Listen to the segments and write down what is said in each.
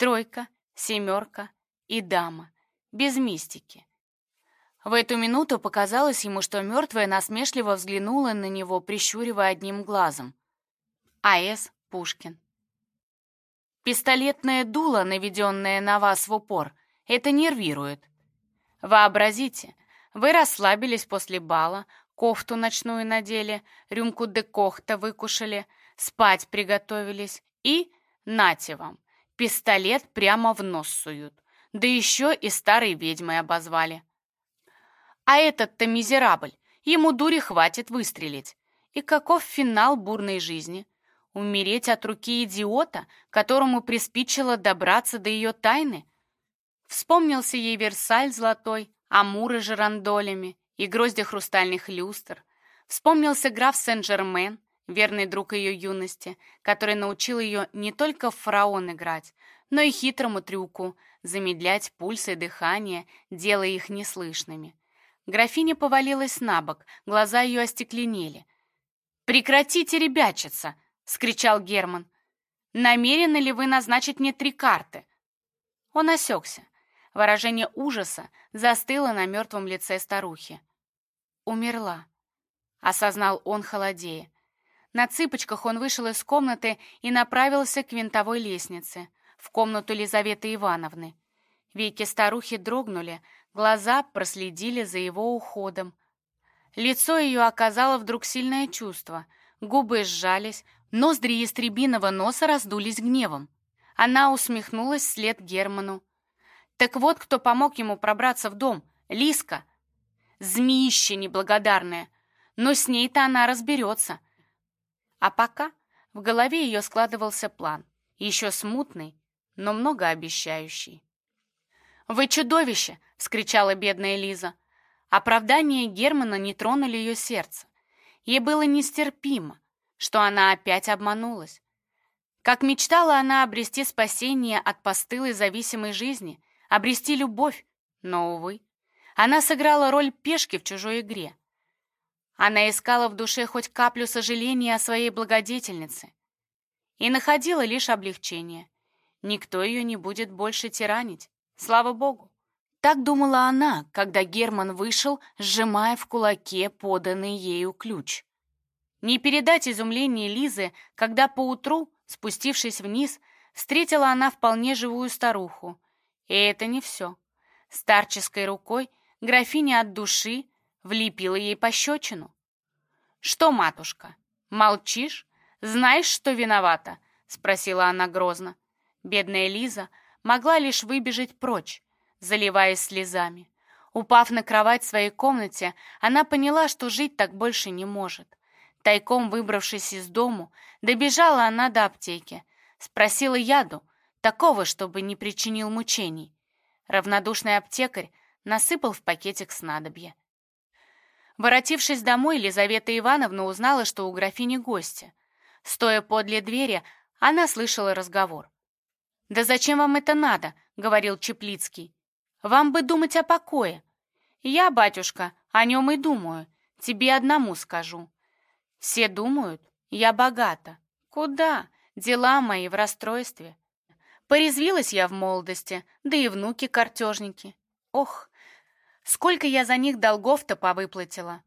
Тройка, семерка и дама. Без мистики. В эту минуту показалось ему, что мертвая насмешливо взглянула на него, прищуривая одним глазом. А.С. Пушкин. Пистолетное дуло, наведенное на вас в упор, это нервирует. Вообразите, вы расслабились после бала, кофту ночную надели, рюмку декохта выкушали, спать приготовились и, нате вам, пистолет прямо в нос суют. Да еще и старой ведьмой обозвали. А этот-то мизерабль, ему дури хватит выстрелить. И каков финал бурной жизни? Умереть от руки идиота, которому приспичило добраться до ее тайны? Вспомнился ей Версаль золотой, Амуры жерандолями и грозди хрустальных люстр. Вспомнился граф Сен-Жермен, верный друг ее юности, который научил ее не только в фараон играть, но и хитрому трюку замедлять пульсы и дыхание, делая их неслышными. Графиня повалилась на бок, глаза ее остекленели. «Прекратите ребячиться!» — скричал Герман. «Намерены ли вы назначить мне три карты?» Он осекся. Выражение ужаса застыло на мертвом лице старухи. «Умерла», — осознал он холодея. На цыпочках он вышел из комнаты и направился к винтовой лестнице, в комнату Лизаветы Ивановны. Веки старухи дрогнули, глаза проследили за его уходом. Лицо ее оказало вдруг сильное чувство, губы сжались, ноздри ястребиного носа раздулись гневом. Она усмехнулась вслед Герману. Так вот, кто помог ему пробраться в дом. Лиска. Змеище неблагодарное. Но с ней-то она разберется. А пока в голове ее складывался план. Еще смутный, но многообещающий. «Вы чудовище!» — вскричала бедная Лиза. Оправдания Германа не тронули ее сердце. Ей было нестерпимо, что она опять обманулась. Как мечтала она обрести спасение от постылой зависимой жизни, обрести любовь, но, увы, она сыграла роль пешки в чужой игре. Она искала в душе хоть каплю сожаления о своей благодетельнице и находила лишь облегчение. Никто ее не будет больше тиранить. Слава богу. Так думала она, когда Герман вышел, сжимая в кулаке поданный ею ключ. Не передать изумление Лизы, когда поутру, спустившись вниз, встретила она вполне живую старуху. И это не все. Старческой рукой графиня от души влепила ей пощечину. «Что, матушка, молчишь? Знаешь, что виновата?» — спросила она грозно. Бедная Лиза могла лишь выбежать прочь, заливаясь слезами. Упав на кровать в своей комнате, она поняла, что жить так больше не может. Тайком выбравшись из дому, добежала она до аптеки. Спросила яду, такого, чтобы не причинил мучений. Равнодушный аптекарь насыпал в пакетик снадобья. Воротившись домой, Елизавета Ивановна узнала, что у графини гости. Стоя подле двери, она слышала разговор. «Да зачем вам это надо?» — говорил Чеплицкий. «Вам бы думать о покое». «Я, батюшка, о нем и думаю. Тебе одному скажу». «Все думают, я богата». «Куда? Дела мои в расстройстве». Порезвилась я в молодости, да и внуки-картежники. Ох, сколько я за них долгов-то повыплатила.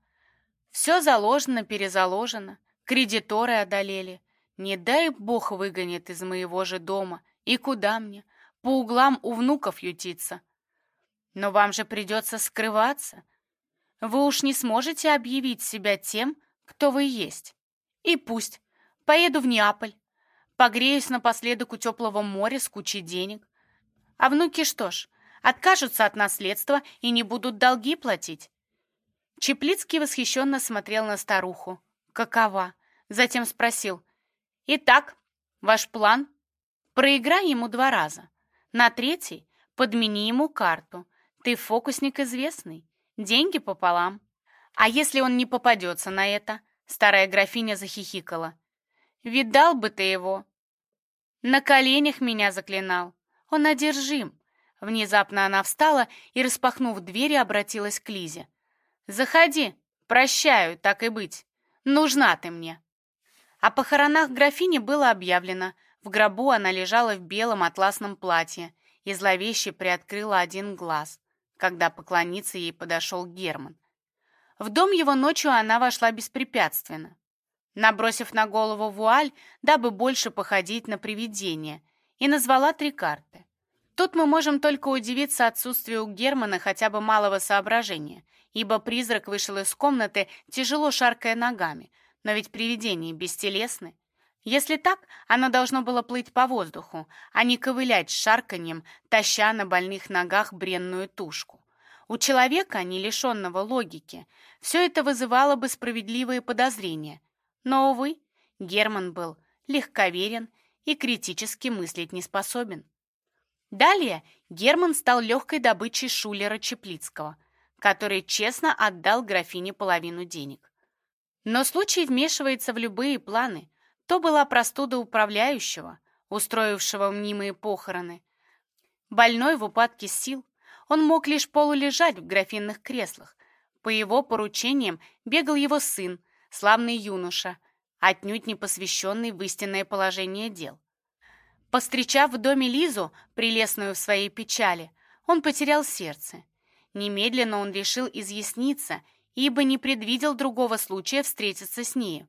Все заложено, перезаложено, кредиторы одолели. Не дай бог выгонит из моего же дома — и куда мне? По углам у внуков ютиться. Но вам же придется скрываться. Вы уж не сможете объявить себя тем, кто вы есть. И пусть. Поеду в Неаполь. Погреюсь напоследок у теплого моря с кучей денег. А внуки что ж, откажутся от наследства и не будут долги платить. Чеплицкий восхищенно смотрел на старуху. Какова? Затем спросил. «Итак, ваш план?» Проиграй ему два раза. На третий подмени ему карту. Ты фокусник известный. Деньги пополам. А если он не попадется на это? Старая графиня захихикала. Видал бы ты его. На коленях меня заклинал. Он одержим. Внезапно она встала и, распахнув дверь, обратилась к Лизе. «Заходи, прощаю, так и быть. Нужна ты мне». О похоронах графини было объявлено. В гробу она лежала в белом атласном платье и зловеще приоткрыла один глаз, когда поклониться ей подошел Герман. В дом его ночью она вошла беспрепятственно, набросив на голову вуаль, дабы больше походить на привидение, и назвала три карты. Тут мы можем только удивиться отсутствию у Германа хотя бы малого соображения, ибо призрак вышел из комнаты, тяжело шаркая ногами, но ведь привидения бестелесны. Если так, оно должно было плыть по воздуху, а не ковылять с шарканьем, таща на больных ногах бренную тушку. У человека, не лишенного логики, все это вызывало бы справедливые подозрения. Но, увы, Герман был легковерен и критически мыслить не способен. Далее Герман стал легкой добычей шулера Чеплицкого, который честно отдал графине половину денег. Но случай вмешивается в любые планы – то была простуда управляющего, устроившего мнимые похороны. Больной в упадке сил, он мог лишь полулежать в графинных креслах. По его поручениям бегал его сын, славный юноша, отнюдь не посвященный в истинное положение дел. Постречав в доме Лизу, прелестную в своей печали, он потерял сердце. Немедленно он решил изъясниться, ибо не предвидел другого случая встретиться с нею.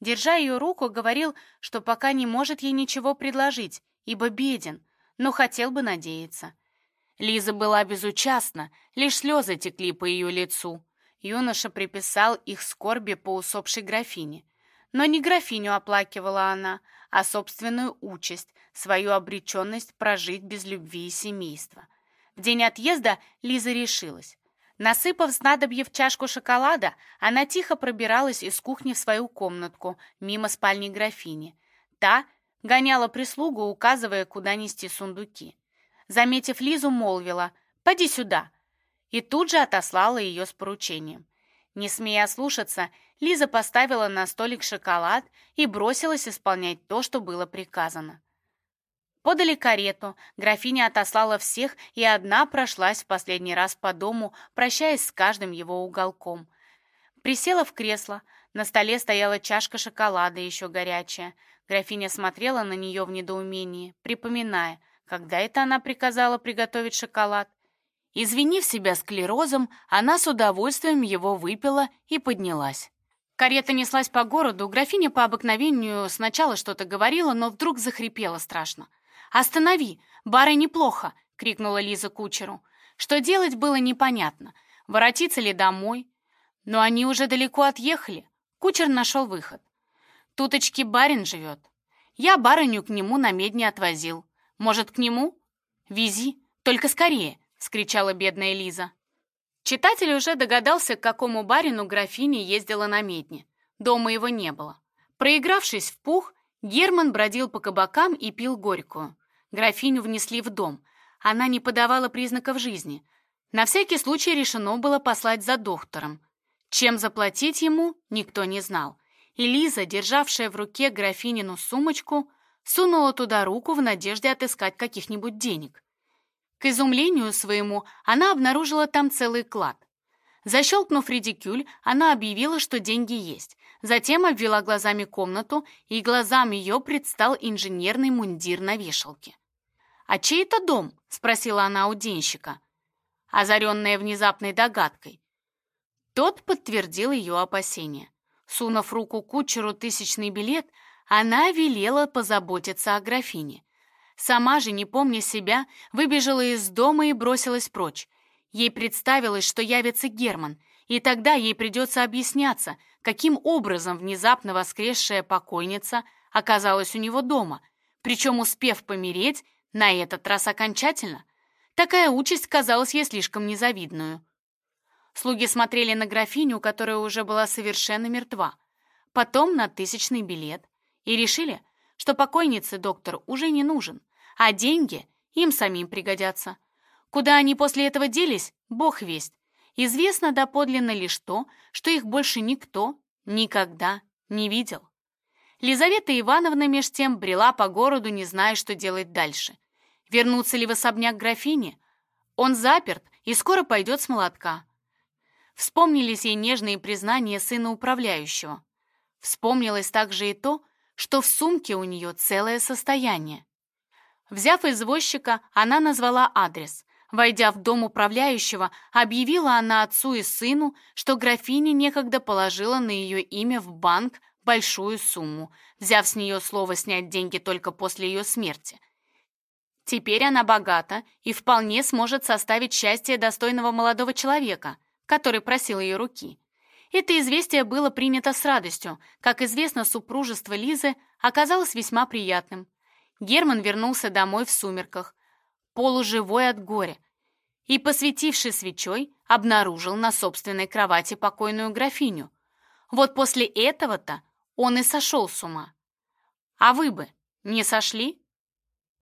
Держа ее руку, говорил, что пока не может ей ничего предложить, ибо беден, но хотел бы надеяться. Лиза была безучастна, лишь слезы текли по ее лицу. Юноша приписал их скорби по усопшей графине. Но не графиню оплакивала она, а собственную участь, свою обреченность прожить без любви и семейства. В день отъезда Лиза решилась. Насыпав снадобье в чашку шоколада, она тихо пробиралась из кухни в свою комнатку, мимо спальни графини. Та гоняла прислугу, указывая, куда нести сундуки. Заметив Лизу, молвила «Поди сюда!» и тут же отослала ее с поручением. Не смея слушаться, Лиза поставила на столик шоколад и бросилась исполнять то, что было приказано. Подали карету, графиня отослала всех и одна прошлась в последний раз по дому, прощаясь с каждым его уголком. Присела в кресло, на столе стояла чашка шоколада, еще горячая. Графиня смотрела на нее в недоумении, припоминая, когда это она приказала приготовить шоколад. Извинив себя склерозом, она с удовольствием его выпила и поднялась. Карета неслась по городу, графиня по обыкновению сначала что-то говорила, но вдруг захрипела страшно. «Останови! Бары неплохо!» — крикнула Лиза кучеру. Что делать было непонятно. Воротиться ли домой? Но они уже далеко отъехали. Кучер нашел выход. «Туточки барин живет. Я барыню к нему на медне отвозил. Может, к нему?» «Вези, только скорее!» — вскричала бедная Лиза. Читатель уже догадался, к какому барину графиня ездила на медне. Дома его не было. Проигравшись в пух, Герман бродил по кабакам и пил горькую. Графиню внесли в дом. Она не подавала признаков жизни. На всякий случай решено было послать за доктором. Чем заплатить ему, никто не знал. И Лиза, державшая в руке графинину сумочку, сунула туда руку в надежде отыскать каких-нибудь денег. К изумлению своему она обнаружила там целый клад. Защелкнув редикюль, она объявила, что деньги есть. Затем обвела глазами комнату, и глазам ее предстал инженерный мундир на вешалке. «А чей это дом?» — спросила она у денщика, озаренная внезапной догадкой. Тот подтвердил ее опасения. Сунув руку кучеру тысячный билет, она велела позаботиться о графине. Сама же, не помня себя, выбежала из дома и бросилась прочь. Ей представилось, что явится Герман, и тогда ей придется объясняться, каким образом внезапно воскресшая покойница оказалась у него дома, причем успев помереть на этот раз окончательно. Такая участь казалась ей слишком незавидную. Слуги смотрели на графиню, которая уже была совершенно мертва, потом на тысячный билет, и решили, что покойнице доктор уже не нужен, а деньги им самим пригодятся. Куда они после этого делись, бог весть. Известно доподлинно лишь то, что их больше никто никогда не видел. Лизавета Ивановна меж тем брела по городу, не зная, что делать дальше. Вернуться ли в особняк графини? Он заперт и скоро пойдет с молотка. Вспомнились ей нежные признания сына управляющего. Вспомнилось также и то, что в сумке у нее целое состояние. Взяв извозчика, она назвала адрес. Войдя в дом управляющего, объявила она отцу и сыну, что графиня некогда положила на ее имя в банк большую сумму, взяв с нее слово снять деньги только после ее смерти. Теперь она богата и вполне сможет составить счастье достойного молодого человека, который просил ее руки. Это известие было принято с радостью. Как известно, супружество Лизы оказалось весьма приятным. Герман вернулся домой в сумерках, полуживой от горя, и, посветивший свечой, обнаружил на собственной кровати покойную графиню. Вот после этого-то он и сошел с ума. А вы бы не сошли?